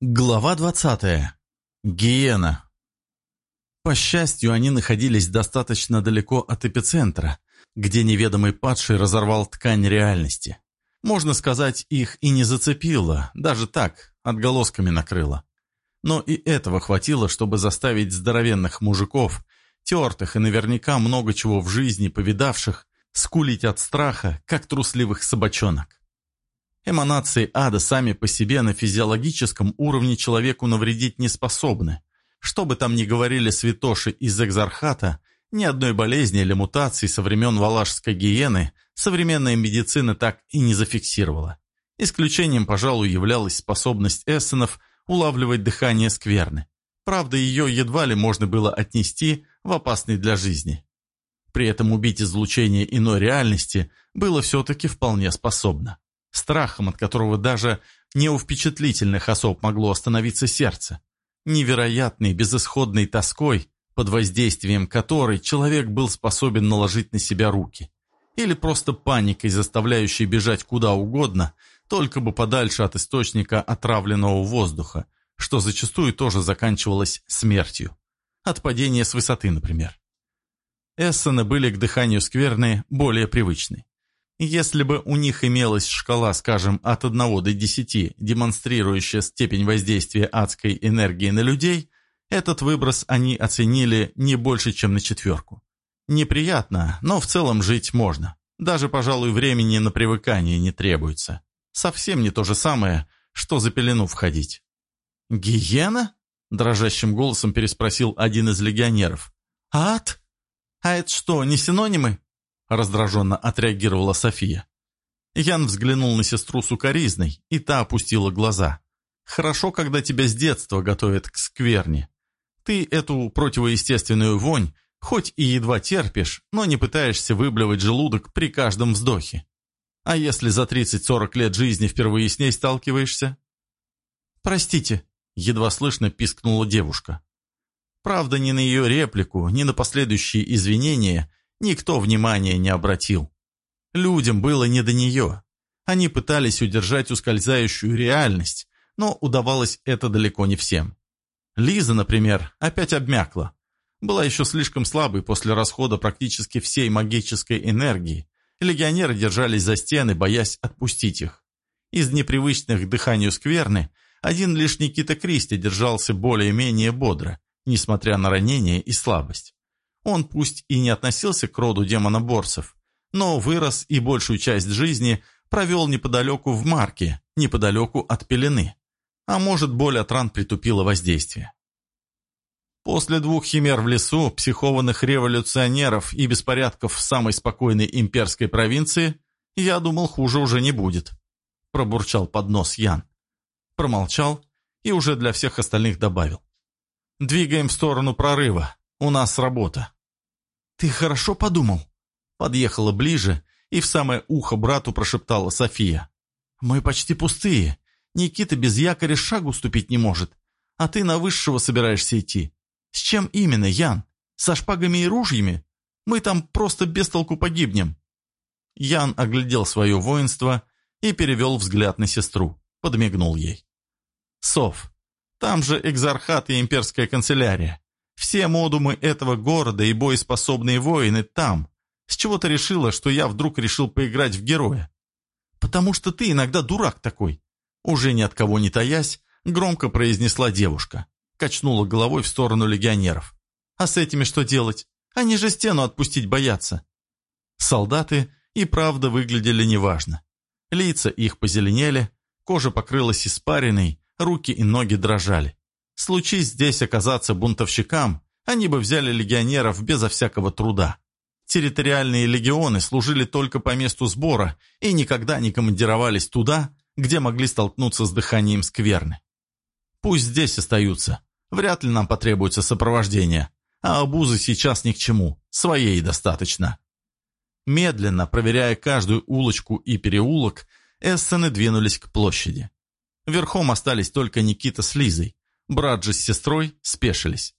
Глава 20. Гиена. По счастью, они находились достаточно далеко от эпицентра, где неведомый падший разорвал ткань реальности. Можно сказать, их и не зацепило, даже так, отголосками накрыло. Но и этого хватило, чтобы заставить здоровенных мужиков, тертых и наверняка много чего в жизни повидавших, скулить от страха, как трусливых собачонок. Эманации ада сами по себе на физиологическом уровне человеку навредить не способны. Что бы там ни говорили святоши из экзархата, ни одной болезни или мутации со времен валашской гиены современная медицина так и не зафиксировала. Исключением, пожалуй, являлась способность эссенов улавливать дыхание скверны. Правда, ее едва ли можно было отнести в опасный для жизни. При этом убить излучение иной реальности было все-таки вполне способно страхом, от которого даже не у впечатлительных особ могло остановиться сердце, невероятной безысходной тоской, под воздействием которой человек был способен наложить на себя руки, или просто паникой, заставляющей бежать куда угодно, только бы подальше от источника отравленного воздуха, что зачастую тоже заканчивалось смертью. От падения с высоты, например. Эссены были к дыханию скверны более привычны. Если бы у них имелась шкала, скажем, от 1 до 10, демонстрирующая степень воздействия адской энергии на людей, этот выброс они оценили не больше, чем на четверку. Неприятно, но в целом жить можно. Даже, пожалуй, времени на привыкание не требуется. Совсем не то же самое, что за пелену входить. «Гиена?» – дрожащим голосом переспросил один из легионеров. «Ад? А это что, не синонимы?» Раздраженно отреагировала София. Ян взглянул на сестру сукоризной, и та опустила глаза. «Хорошо, когда тебя с детства готовят к скверне. Ты эту противоестественную вонь хоть и едва терпишь, но не пытаешься выблевать желудок при каждом вздохе. А если за 30-40 лет жизни впервые с ней сталкиваешься?» «Простите», — едва слышно пискнула девушка. Правда, ни на ее реплику, ни на последующие извинения никто внимания не обратил. Людям было не до нее. Они пытались удержать ускользающую реальность, но удавалось это далеко не всем. Лиза, например, опять обмякла. Была еще слишком слабой после расхода практически всей магической энергии. Легионеры держались за стены, боясь отпустить их. Из непривычных к дыханию скверны один лишь Никита Кристи держался более-менее бодро, несмотря на ранение и слабость. Он пусть и не относился к роду демоноборцев, но вырос и большую часть жизни провел неподалеку в Марке, неподалеку от Пелены. А может, боль от ран притупила воздействие. После двух химер в лесу, психованных революционеров и беспорядков в самой спокойной имперской провинции, я думал, хуже уже не будет. Пробурчал под нос Ян. Промолчал и уже для всех остальных добавил. Двигаем в сторону прорыва. У нас работа. «Ты хорошо подумал?» Подъехала ближе и в самое ухо брату прошептала София. «Мы почти пустые. Никита без якоря шагу ступить не может. А ты на высшего собираешься идти. С чем именно, Ян? Со шпагами и ружьями? Мы там просто без толку погибнем». Ян оглядел свое воинство и перевел взгляд на сестру, подмигнул ей. «Сов, там же экзархат и имперская канцелярия. Все модумы этого города и боеспособные воины там. С чего ты решила, что я вдруг решил поиграть в героя? Потому что ты иногда дурак такой. Уже ни от кого не таясь, громко произнесла девушка. Качнула головой в сторону легионеров. А с этими что делать? Они же стену отпустить боятся. Солдаты и правда выглядели неважно. Лица их позеленели, кожа покрылась испариной, руки и ноги дрожали. Случись здесь оказаться бунтовщикам, они бы взяли легионеров безо всякого труда. Территориальные легионы служили только по месту сбора и никогда не командировались туда, где могли столкнуться с дыханием скверны. Пусть здесь остаются. Вряд ли нам потребуется сопровождение. А обузы сейчас ни к чему. Своей достаточно. Медленно, проверяя каждую улочку и переулок, эссены двинулись к площади. Верхом остались только Никита с Лизой. Брат же с сестрой спешились.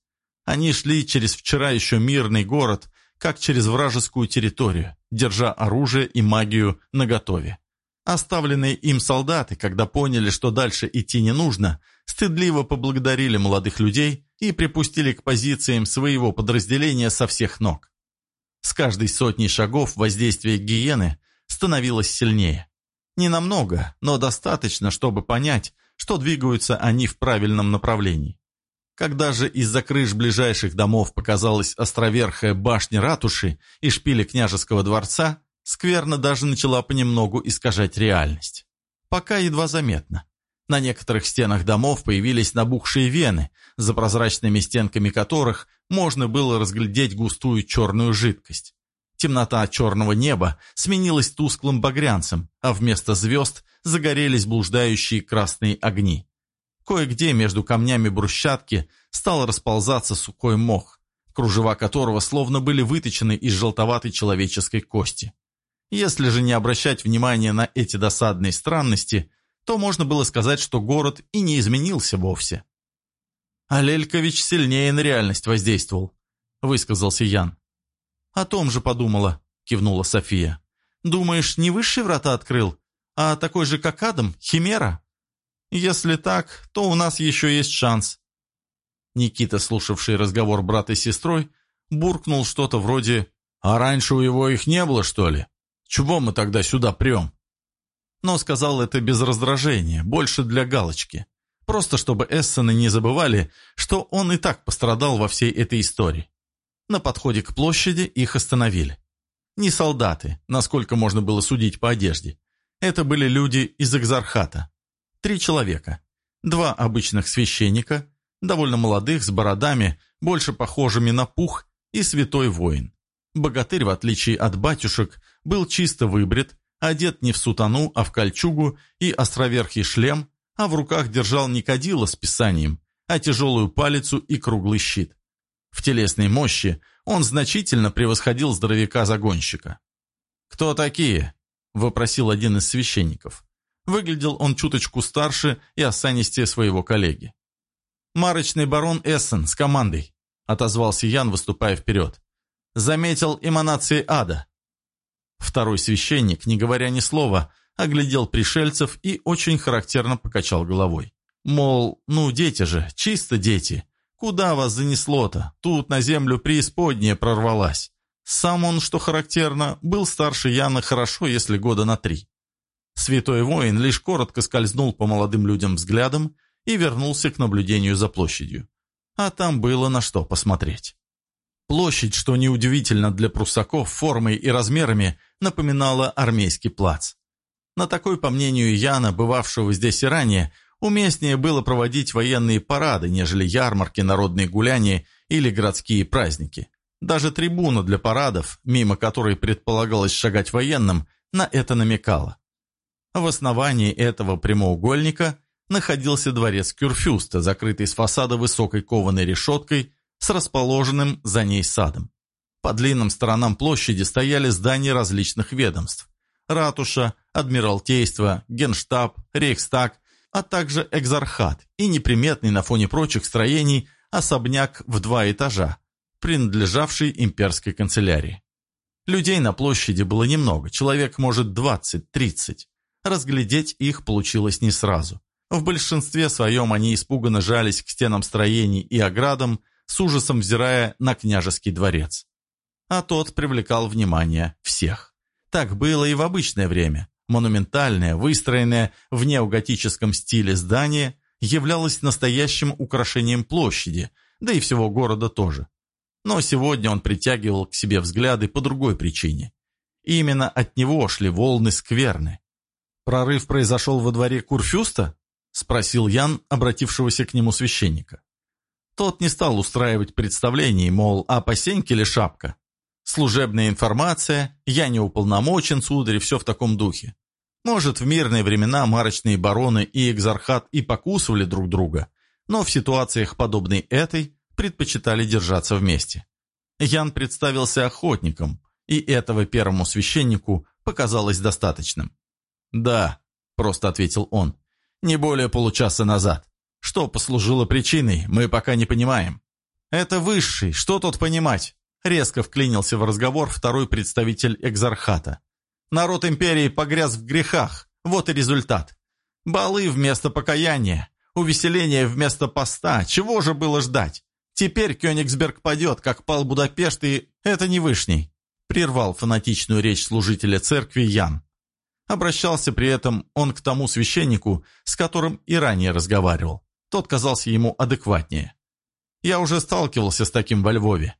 Они шли через вчера еще мирный город, как через вражескую территорию, держа оружие и магию наготове. Оставленные им солдаты, когда поняли, что дальше идти не нужно, стыдливо поблагодарили молодых людей и припустили к позициям своего подразделения со всех ног. С каждой сотней шагов воздействие гиены становилось сильнее. Не намного, но достаточно, чтобы понять, что двигаются они в правильном направлении. Когда же из-за крыш ближайших домов показалась островерхая башня ратуши и шпили княжеского дворца, скверно даже начала понемногу искажать реальность. Пока едва заметно. На некоторых стенах домов появились набухшие вены, за прозрачными стенками которых можно было разглядеть густую черную жидкость. Темнота черного неба сменилась тусклым багрянцем, а вместо звезд загорелись блуждающие красные огни. Кое-где между камнями брусчатки стал расползаться сухой мох, кружева которого словно были выточены из желтоватой человеческой кости. Если же не обращать внимания на эти досадные странности, то можно было сказать, что город и не изменился вовсе. «Алелькович сильнее на реальность воздействовал», — высказался Ян. «О том же подумала», — кивнула София. «Думаешь, не высшие врата открыл, а такой же, как Адам, Химера?» Если так, то у нас еще есть шанс». Никита, слушавший разговор брата с сестрой, буркнул что-то вроде «А раньше у его их не было, что ли? Чего мы тогда сюда прем?» Но сказал это без раздражения, больше для галочки. Просто чтобы Эссены не забывали, что он и так пострадал во всей этой истории. На подходе к площади их остановили. Не солдаты, насколько можно было судить по одежде. Это были люди из Экзархата, Три человека. Два обычных священника, довольно молодых, с бородами, больше похожими на пух, и святой воин. Богатырь, в отличие от батюшек, был чисто выбрит, одет не в сутану, а в кольчугу и островерхий шлем, а в руках держал не кадило с писанием, а тяжелую палицу и круглый щит. В телесной мощи он значительно превосходил здоровяка-загонщика. «Кто такие?» – вопросил один из священников. Выглядел он чуточку старше и осанистее своего коллеги. «Марочный барон Эссен с командой», — отозвался Ян, выступая вперед. «Заметил эманации ада». Второй священник, не говоря ни слова, оглядел пришельцев и очень характерно покачал головой. Мол, ну дети же, чисто дети. Куда вас занесло-то? Тут на землю преисподняя прорвалась. Сам он, что характерно, был старше Яна хорошо, если года на три. Святой воин лишь коротко скользнул по молодым людям взглядом и вернулся к наблюдению за площадью. А там было на что посмотреть. Площадь, что неудивительно для пруссаков, формой и размерами напоминала армейский плац. На такой, по мнению Яна, бывавшего здесь и ранее, уместнее было проводить военные парады, нежели ярмарки, народные гуляния или городские праздники. Даже трибуна для парадов, мимо которой предполагалось шагать военным, на это намекала. В основании этого прямоугольника находился дворец Кюрфюста, закрытый с фасада высокой кованой решеткой с расположенным за ней садом. По длинным сторонам площади стояли здания различных ведомств. Ратуша, Адмиралтейство, Генштаб, Рейхстаг, а также Экзархат и неприметный на фоне прочих строений особняк в два этажа, принадлежавший имперской канцелярии. Людей на площади было немного, человек, может, 20-30. Разглядеть их получилось не сразу. В большинстве своем они испуганно жались к стенам строений и оградам, с ужасом взирая на княжеский дворец. А тот привлекал внимание всех. Так было и в обычное время. Монументальное, выстроенное в неоготическом стиле здание являлось настоящим украшением площади, да и всего города тоже. Но сегодня он притягивал к себе взгляды по другой причине. Именно от него шли волны скверны. «Прорыв произошел во дворе Курфюста?» — спросил Ян, обратившегося к нему священника. Тот не стал устраивать представлений, мол, а по сеньке ли шапка? Служебная информация, я не уполномочен, сударь, все в таком духе. Может, в мирные времена марочные бароны и экзархат и покусывали друг друга, но в ситуациях, подобной этой, предпочитали держаться вместе. Ян представился охотником, и этого первому священнику показалось достаточным. «Да», — просто ответил он, — «не более получаса назад. Что послужило причиной, мы пока не понимаем». «Это высший, что тут понимать?» Резко вклинился в разговор второй представитель экзархата. «Народ империи погряз в грехах, вот и результат. Балы вместо покаяния, Увеселение вместо поста. Чего же было ждать? Теперь Кёнигсберг падет, как пал Будапешт, и это не вышний. Прервал фанатичную речь служителя церкви Ян. Обращался при этом он к тому священнику, с которым и ранее разговаривал. Тот казался ему адекватнее. Я уже сталкивался с таким во Львове.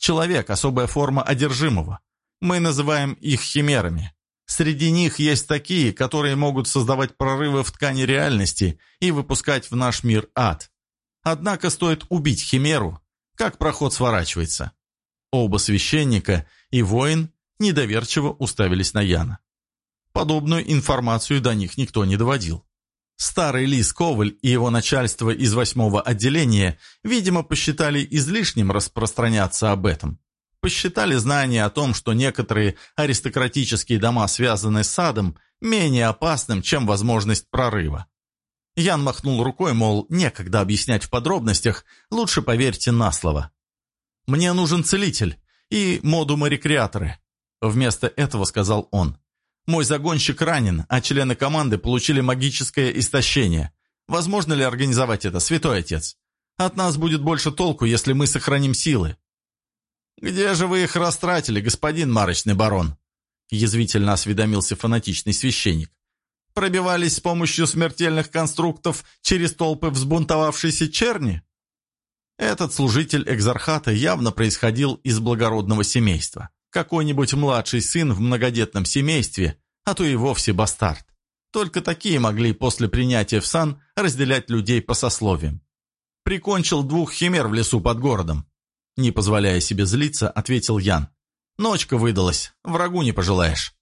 Человек – особая форма одержимого. Мы называем их химерами. Среди них есть такие, которые могут создавать прорывы в ткани реальности и выпускать в наш мир ад. Однако стоит убить химеру, как проход сворачивается. Оба священника и воин недоверчиво уставились на Яна. Подобную информацию до них никто не доводил. Старый Лис Коваль и его начальство из восьмого отделения, видимо, посчитали излишним распространяться об этом. Посчитали знание о том, что некоторые аристократические дома связаны с садом, менее опасным, чем возможность прорыва. Ян махнул рукой, мол, некогда объяснять в подробностях, лучше поверьте на слово. «Мне нужен целитель и модумы-рекреаторы», вместо этого сказал он. Мой загонщик ранен, а члены команды получили магическое истощение. Возможно ли организовать это, святой отец? От нас будет больше толку, если мы сохраним силы». «Где же вы их растратили, господин марочный барон?» язвительно осведомился фанатичный священник. «Пробивались с помощью смертельных конструктов через толпы взбунтовавшейся черни?» Этот служитель экзархата явно происходил из благородного семейства. Какой-нибудь младший сын в многодетном семействе, а то и вовсе бастард. Только такие могли после принятия в сан разделять людей по сословиям. «Прикончил двух химер в лесу под городом», не позволяя себе злиться, ответил Ян. «Ночка выдалась, врагу не пожелаешь».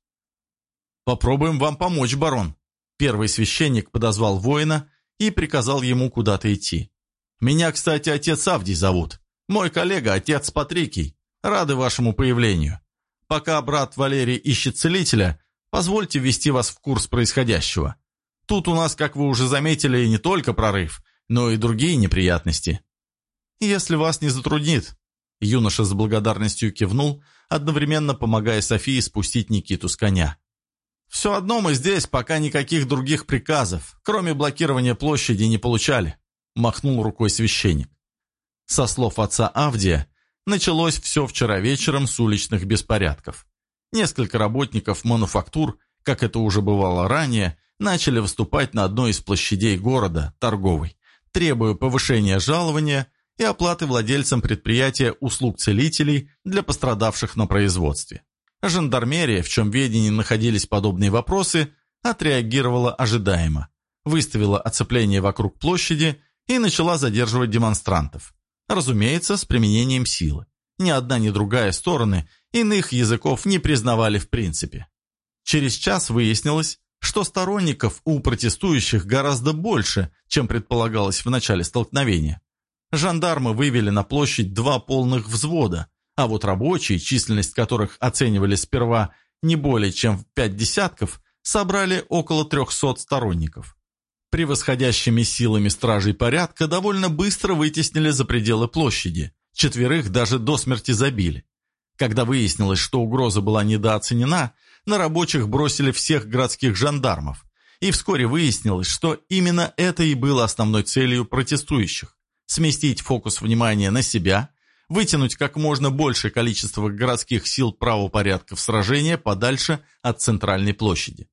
«Попробуем вам помочь, барон». Первый священник подозвал воина и приказал ему куда-то идти. «Меня, кстати, отец Авдий зовут. Мой коллега, отец Патрикий. Рады вашему появлению. Пока брат Валерий ищет целителя, позвольте ввести вас в курс происходящего. Тут у нас, как вы уже заметили, не только прорыв, но и другие неприятности. Если вас не затруднит, юноша с благодарностью кивнул, одновременно помогая Софии спустить Никиту с коня. «Все одно мы здесь пока никаких других приказов, кроме блокирования площади, не получали», махнул рукой священник. Со слов отца Авдия, Началось все вчера вечером с уличных беспорядков. Несколько работников мануфактур, как это уже бывало ранее, начали выступать на одной из площадей города, торговой, требуя повышения жалования и оплаты владельцам предприятия услуг целителей для пострадавших на производстве. Жандармерия, в чем ведении находились подобные вопросы, отреагировала ожидаемо, выставила оцепление вокруг площади и начала задерживать демонстрантов. Разумеется, с применением силы. Ни одна, ни другая стороны иных языков не признавали в принципе. Через час выяснилось, что сторонников у протестующих гораздо больше, чем предполагалось в начале столкновения. Жандармы вывели на площадь два полных взвода, а вот рабочие, численность которых оценивали сперва не более чем в пять десятков, собрали около трехсот сторонников превосходящими силами стражей порядка довольно быстро вытеснили за пределы площади, четверых даже до смерти забили. Когда выяснилось, что угроза была недооценена, на рабочих бросили всех городских жандармов, и вскоре выяснилось, что именно это и было основной целью протестующих – сместить фокус внимания на себя, вытянуть как можно большее количество городских сил правопорядка в сражение подальше от центральной площади.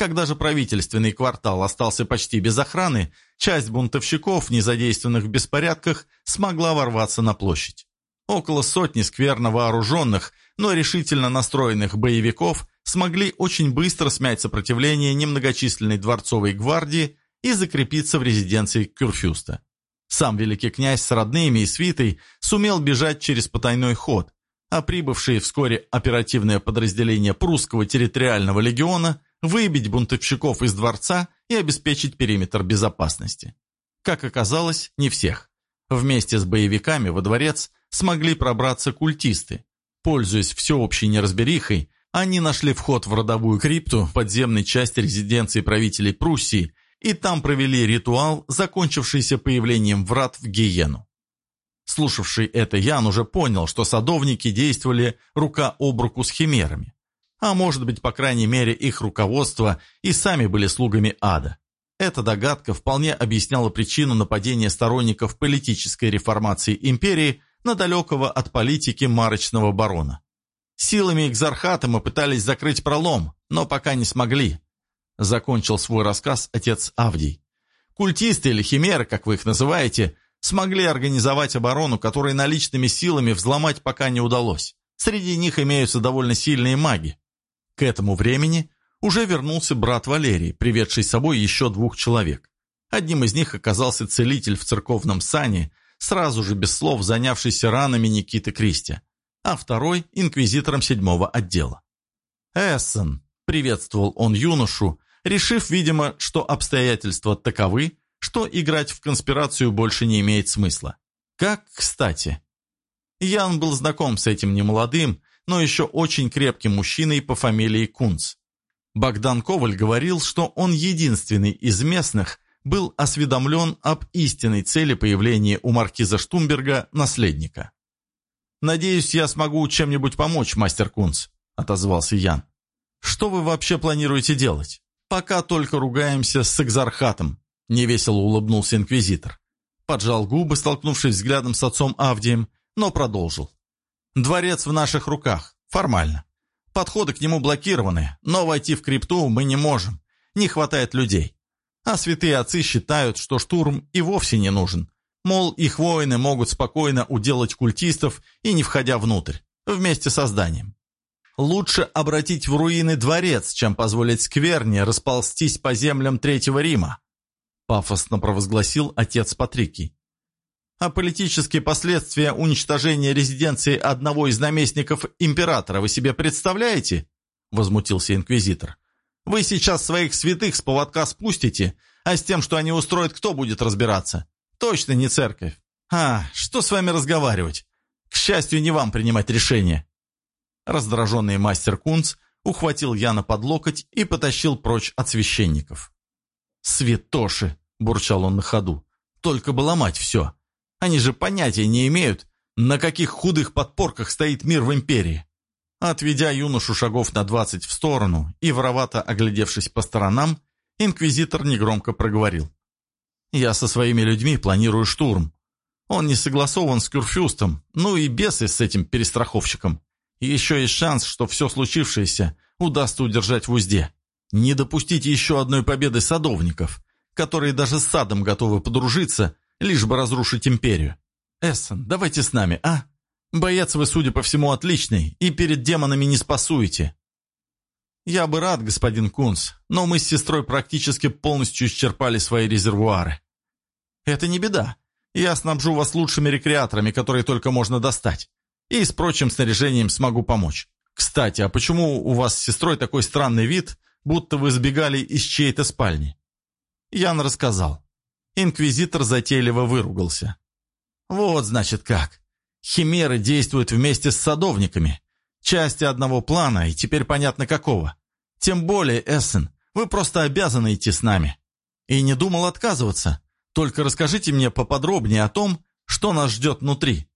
Когда же правительственный квартал остался почти без охраны, часть бунтовщиков, не задействованных в беспорядках, смогла ворваться на площадь. Около сотни скверно вооруженных, но решительно настроенных боевиков смогли очень быстро смять сопротивление немногочисленной дворцовой гвардии и закрепиться в резиденции Кюрфюста. Сам великий князь с родными и свитой сумел бежать через потайной ход, а прибывшие вскоре оперативное подразделение прусского территориального легиона – выбить бунтовщиков из дворца и обеспечить периметр безопасности. Как оказалось, не всех. Вместе с боевиками во дворец смогли пробраться культисты. Пользуясь всеобщей неразберихой, они нашли вход в родовую крипту подземной части резиденции правителей Пруссии и там провели ритуал, закончившийся появлением врат в Гиену. Слушавший это Ян уже понял, что садовники действовали рука об руку с химерами а может быть, по крайней мере, их руководство и сами были слугами ада. Эта догадка вполне объясняла причину нападения сторонников политической реформации империи на далекого от политики марочного барона. Силами экзархата мы пытались закрыть пролом, но пока не смогли. Закончил свой рассказ отец Авдий. Культисты или химеры, как вы их называете, смогли организовать оборону, которой наличными силами взломать пока не удалось. Среди них имеются довольно сильные маги. К этому времени уже вернулся брат Валерий, приведший с собой еще двух человек. Одним из них оказался целитель в церковном сане, сразу же без слов занявшийся ранами Никиты Кристи а второй – инквизитором седьмого отдела. «Эссен», – приветствовал он юношу, решив, видимо, что обстоятельства таковы, что играть в конспирацию больше не имеет смысла. Как кстати. Ян был знаком с этим немолодым, но еще очень крепким мужчиной по фамилии Кунц. Богдан Коваль говорил, что он единственный из местных был осведомлен об истинной цели появления у маркиза Штумберга наследника. «Надеюсь, я смогу чем-нибудь помочь, мастер Кунц», — отозвался Ян. «Что вы вообще планируете делать? Пока только ругаемся с экзархатом», — невесело улыбнулся инквизитор. Поджал губы, столкнувшись взглядом с отцом Авдием, но продолжил. «Дворец в наших руках. Формально. Подходы к нему блокированы, но войти в крипту мы не можем. Не хватает людей. А святые отцы считают, что штурм и вовсе не нужен. Мол, их воины могут спокойно уделать культистов и не входя внутрь, вместе со зданием. Лучше обратить в руины дворец, чем позволить скверне расползтись по землям Третьего Рима, пафосно провозгласил отец Патрикий. А политические последствия уничтожения резиденции одного из наместников императора вы себе представляете? Возмутился инквизитор. Вы сейчас своих святых с поводка спустите, а с тем, что они устроят, кто будет разбираться? Точно не церковь. А, что с вами разговаривать? К счастью, не вам принимать решение. Раздраженный мастер Кунц ухватил Яна под локоть и потащил прочь от священников. «Святоши!» – бурчал он на ходу. «Только бы ломать все. Они же понятия не имеют, на каких худых подпорках стоит мир в империи». Отведя юношу шагов на двадцать в сторону и воровато оглядевшись по сторонам, инквизитор негромко проговорил. Я со своими людьми планирую штурм. Он не согласован с Кюрфюстом, ну и бесы с этим перестраховщиком. еще есть шанс, что все случившееся удастся удержать в узде. Не допустить еще одной победы садовников, которые даже с садом готовы подружиться, лишь бы разрушить империю. Эссен, давайте с нами, а? Боец вы, судя по всему, отличный, и перед демонами не спасуете. «Я бы рад, господин Кунс, но мы с сестрой практически полностью исчерпали свои резервуары». «Это не беда. Я снабжу вас лучшими рекреаторами, которые только можно достать. И с прочим снаряжением смогу помочь. Кстати, а почему у вас с сестрой такой странный вид, будто вы сбегали из чьей-то спальни?» Ян рассказал. Инквизитор затейливо выругался. «Вот, значит, как. Химеры действуют вместе с садовниками. Части одного плана, и теперь понятно какого. Тем более, Эссен, вы просто обязаны идти с нами. И не думал отказываться. Только расскажите мне поподробнее о том, что нас ждет внутри.